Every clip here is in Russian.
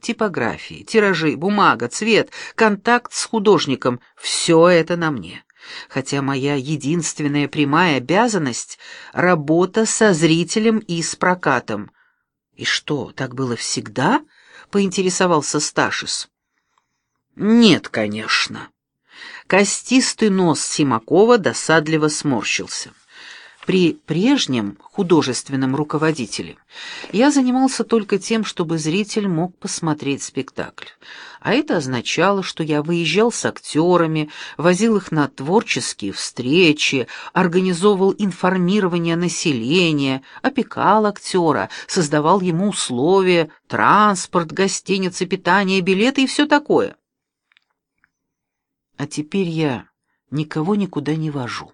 типографии, тиражи, бумага, цвет, контакт с художником — все это на мне. Хотя моя единственная прямая обязанность — работа со зрителем и с прокатом. «И что, так было всегда?» — поинтересовался Сташис. «Нет, конечно». Костистый нос Симакова досадливо сморщился. При прежнем художественном руководителе я занимался только тем, чтобы зритель мог посмотреть спектакль. А это означало, что я выезжал с актерами, возил их на творческие встречи, организовывал информирование населения, опекал актера, создавал ему условия, транспорт, гостиницы, питание, билеты и все такое. А теперь я никого никуда не вожу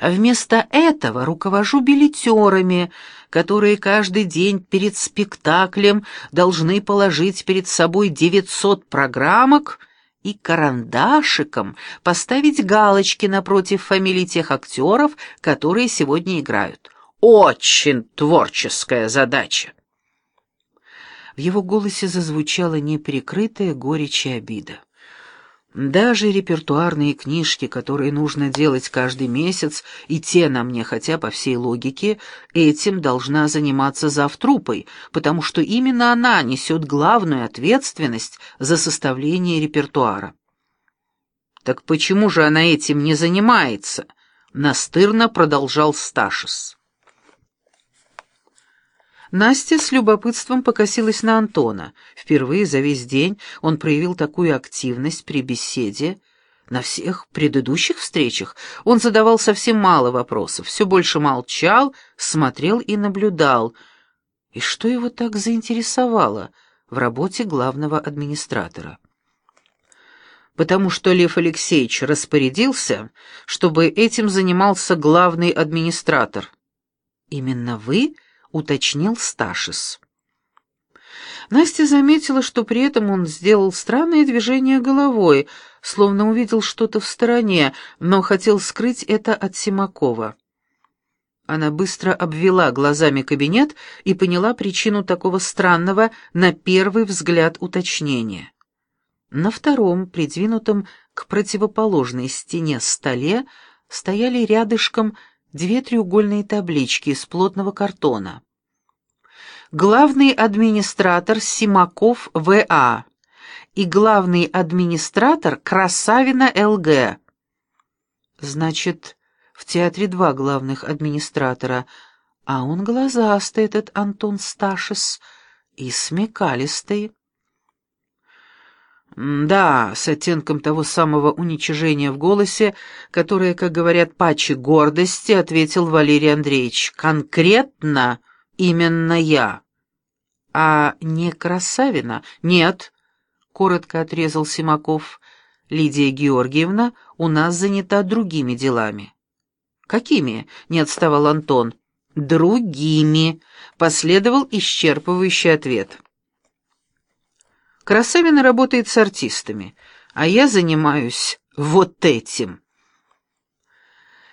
а вместо этого руковожу билетерами, которые каждый день перед спектаклем должны положить перед собой 900 программок и карандашиком поставить галочки напротив фамилий тех актеров, которые сегодня играют. Очень творческая задача. В его голосе зазвучала неприкрытая горечь и обида. Даже репертуарные книжки, которые нужно делать каждый месяц, и те на мне, хотя по всей логике, этим должна заниматься завтрупой, потому что именно она несет главную ответственность за составление репертуара. «Так почему же она этим не занимается?» — настырно продолжал Сташис. Настя с любопытством покосилась на Антона. Впервые за весь день он проявил такую активность при беседе. На всех предыдущих встречах он задавал совсем мало вопросов, все больше молчал, смотрел и наблюдал. И что его так заинтересовало в работе главного администратора? Потому что Лев Алексеевич распорядился, чтобы этим занимался главный администратор. «Именно вы?» — уточнил Сташис. Настя заметила, что при этом он сделал странное движение головой, словно увидел что-то в стороне, но хотел скрыть это от Симакова. Она быстро обвела глазами кабинет и поняла причину такого странного, на первый взгляд, уточнения. На втором, придвинутом к противоположной стене столе, стояли рядышком две треугольные таблички из плотного картона. Главный администратор Симаков В.А. и главный администратор Красавина Л.Г. Значит, в театре два главных администратора, а он глазастый, этот Антон Сташис, и смекалистый. «Да», — с оттенком того самого уничижения в голосе, которое, как говорят пачи гордости, ответил Валерий Андреевич. «Конкретно именно я». «А не Красавина?» «Нет», — коротко отрезал Симаков. «Лидия Георгиевна у нас занята другими делами». «Какими?» — не отставал Антон. «Другими», — последовал исчерпывающий ответ. Красавина работает с артистами, а я занимаюсь вот этим.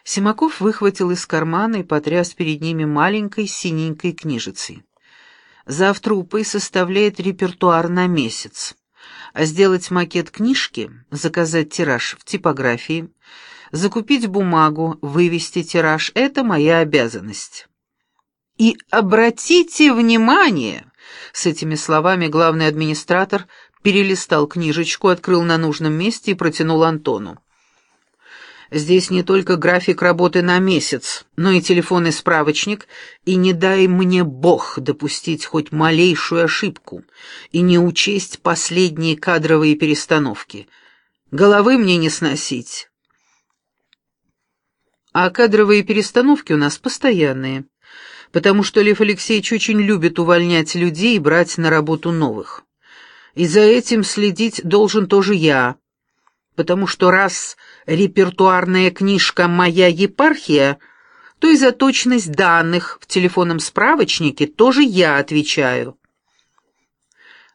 Симаков выхватил из кармана и потряс перед ними маленькой синенькой книжицей. Завтрупой составляет репертуар на месяц, а сделать макет книжки, заказать тираж в типографии, закупить бумагу, вывести тираж — это моя обязанность. И обратите внимание, с этими словами главный администратор перелистал книжечку, открыл на нужном месте и протянул Антону. Здесь не только график работы на месяц, но и телефонный справочник, и не дай мне Бог допустить хоть малейшую ошибку и не учесть последние кадровые перестановки. Головы мне не сносить. А кадровые перестановки у нас постоянные потому что Лев Алексеевич очень любит увольнять людей и брать на работу новых. И за этим следить должен тоже я, потому что раз репертуарная книжка «Моя епархия», то и за точность данных в телефонном справочнике тоже я отвечаю.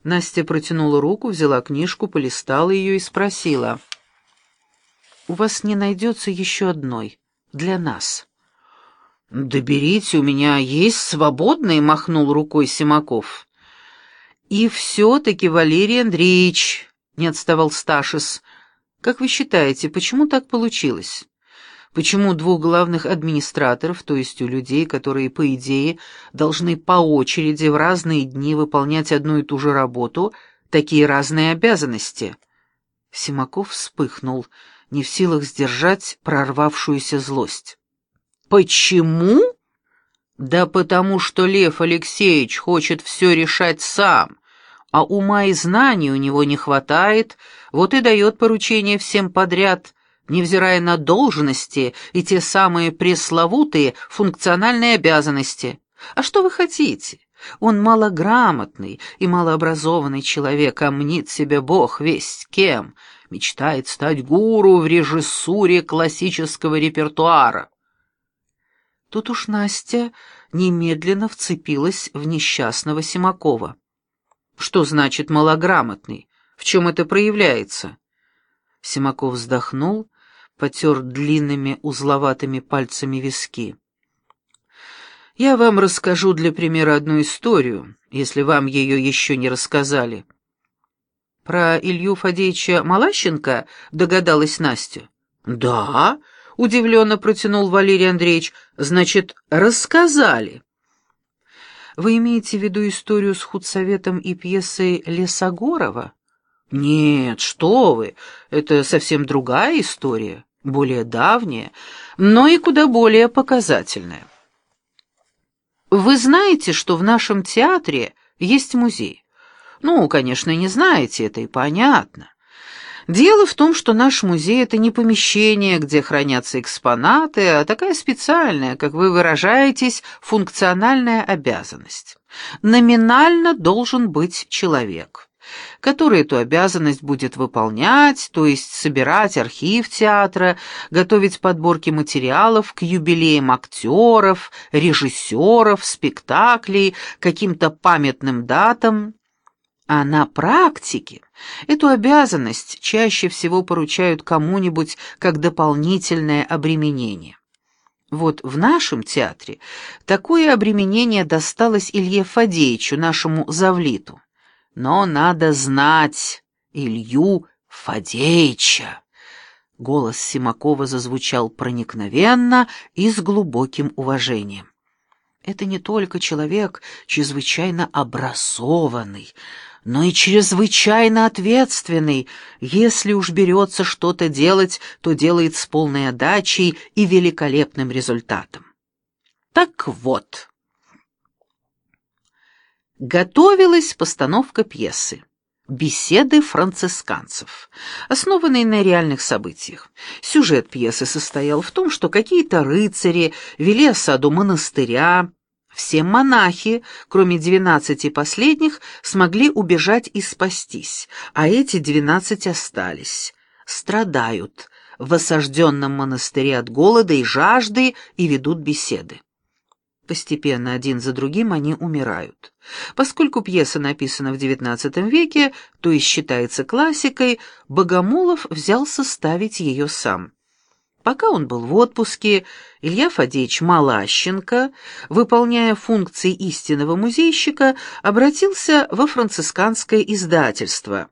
Настя протянула руку, взяла книжку, полистала ее и спросила. «У вас не найдется еще одной для нас?» «Да у меня есть свободные», — махнул рукой Симаков. «И все-таки, Валерий Андреевич», — не отставал Сташис, — «как вы считаете, почему так получилось?» Почему двух главных администраторов, то есть у людей, которые, по идее, должны по очереди в разные дни выполнять одну и ту же работу, такие разные обязанности? Симаков вспыхнул, не в силах сдержать прорвавшуюся злость. «Почему?» «Да потому что Лев Алексеевич хочет все решать сам, а ума и знаний у него не хватает, вот и дает поручение всем подряд» невзирая на должности и те самые пресловутые функциональные обязанности. А что вы хотите? Он малограмотный и малообразованный человек, а мнит себя бог весть кем, мечтает стать гуру в режиссуре классического репертуара. Тут уж Настя немедленно вцепилась в несчастного Симакова. Что значит малограмотный? В чем это проявляется? Симаков вздохнул потер длинными узловатыми пальцами виски. «Я вам расскажу для примера одну историю, если вам ее еще не рассказали». «Про Илью Фадеевича Малащенко?» — догадалась Настя. «Да», — удивленно протянул Валерий Андреевич, — «значит, рассказали». «Вы имеете в виду историю с худсоветом и пьесой Лесогорова?» «Нет, что вы, это совсем другая история» более давняя, но и куда более показательная. Вы знаете, что в нашем театре есть музей? Ну, конечно, не знаете, это и понятно. Дело в том, что наш музей — это не помещение, где хранятся экспонаты, а такая специальная, как вы выражаетесь, функциональная обязанность. Номинально должен быть человек который эту обязанность будет выполнять, то есть собирать архив театра, готовить подборки материалов к юбилеям актеров, режиссеров, спектаклей, каким-то памятным датам. А на практике эту обязанность чаще всего поручают кому-нибудь как дополнительное обременение. Вот в нашем театре такое обременение досталось Илье Фадеевичу, нашему завлиту. Но надо знать Илью Фадеича. Голос Симакова зазвучал проникновенно и с глубоким уважением. Это не только человек чрезвычайно образованный, но и чрезвычайно ответственный. Если уж берется что-то делать, то делает с полной отдачей и великолепным результатом. Так вот, готовилась постановка пьесы «Беседы францисканцев», основанной на реальных событиях. Сюжет пьесы состоял в том, что какие-то рыцари вели осаду монастыря, все монахи, кроме двенадцати последних, смогли убежать и спастись, а эти двенадцать остались. Страдают в осажденном монастыре от голода и жажды и ведут беседы. Постепенно один за другим они умирают. Поскольку пьеса написана в XIX веке, то есть считается классикой, Богомолов взялся ставить ее сам. Пока он был в отпуске, Илья Фадеевич Малащенко, выполняя функции истинного музейщика, обратился во францисканское издательство –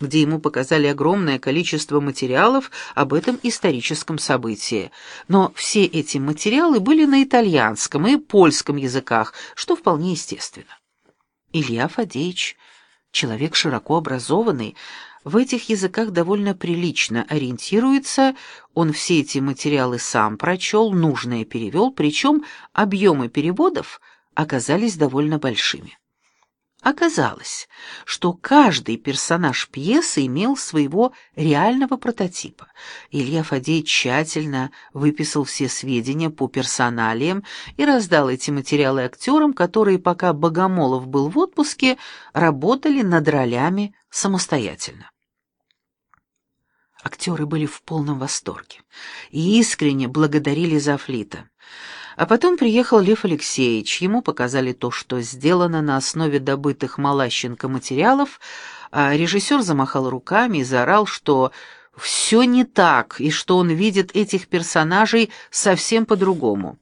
где ему показали огромное количество материалов об этом историческом событии. Но все эти материалы были на итальянском и польском языках, что вполне естественно. Илья Фадеевич, человек широко образованный, в этих языках довольно прилично ориентируется, он все эти материалы сам прочел, нужное перевел, причем объемы переводов оказались довольно большими. Оказалось, что каждый персонаж пьесы имел своего реального прототипа. Илья Фадей тщательно выписал все сведения по персоналиям и раздал эти материалы актерам, которые, пока Богомолов был в отпуске, работали над ролями самостоятельно. Актеры были в полном восторге и искренне благодарили Зафлита. А потом приехал Лев Алексеевич, ему показали то, что сделано на основе добытых Малащенко материалов, а режиссер замахал руками и заорал, что все не так, и что он видит этих персонажей совсем по-другому.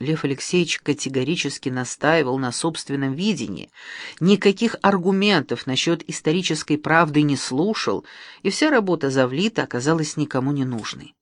Лев Алексеевич категорически настаивал на собственном видении, никаких аргументов насчет исторической правды не слушал, и вся работа Завлита оказалась никому не нужной.